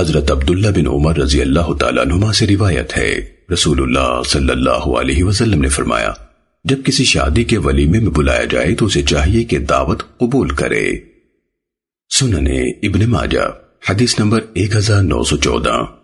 حضرت عبداللہ بن عمر رضی اللہ تعالیٰ نما سے روایت ہے۔ رسول اللہ صلی اللہ علیہ وسلم نے فرمایا، جب کسی شادی کے ولیمے میں بلایا جائے تو اسے چاہیے کہ دعوت قبول کرے۔ سننے ابن ماجہ، حدیث نمبر ایک ہزار نو سو چودہ۔